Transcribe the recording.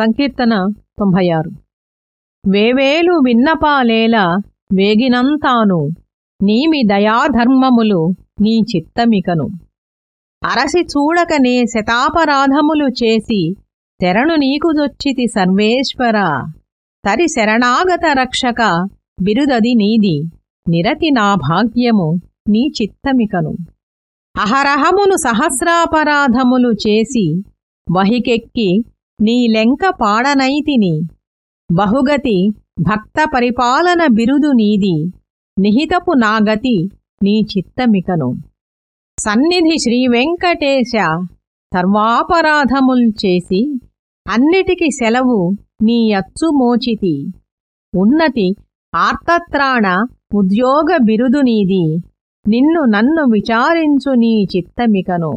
సంకీర్తన తొంభై ఆరు వేవేలు విన్నపాలేల వేగినంతాను నీమి దయాధర్మములు నీ చిత్తమికను. అరసి చూడకనే శతాపరాధములు చేసి శరణు నీకుదొచ్చితి సర్వేశ్వర తరి శరణాగత రక్షక బిరుదది నీది నిరతి నా భాగ్యము నీ చిత్తమికను. అహరహమును సహస్రాపరాధములు చేసి వహికెక్కి నీ లెంక పాడనైతిని బహుగతి భక్త పరిపాలన బిరుదు నీది. నిహితపు నాగతి నీ చిత్తమికను. సన్నిధి శ్రీవెంకటేశ సర్వాపరాధముల్ చేసి అన్నిటికి సెలవు నీ అచ్చుమోచితి ఉన్నతి ఆర్తత్రాణ ఉద్యోగ బిరుదు నీది. నిన్ను నన్ను విచారించు నీ చిత్తమికను.